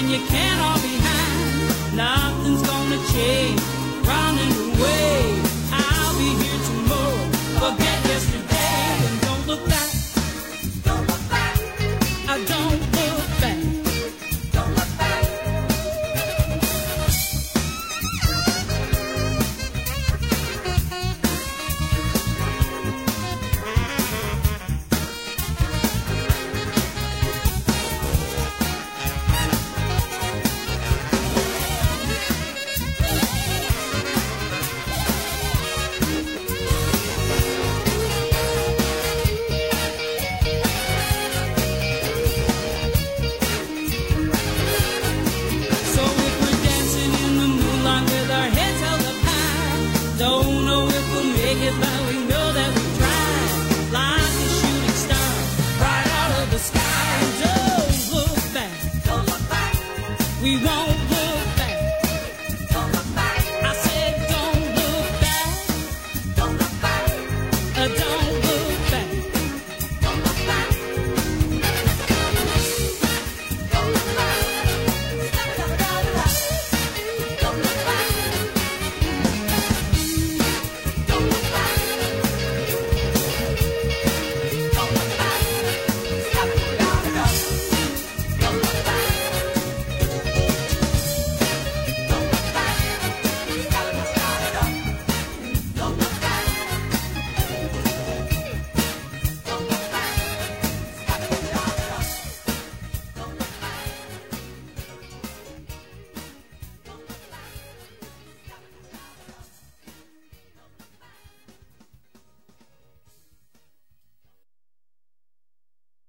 and you can't all be behind. Nothing's gonna change. We won't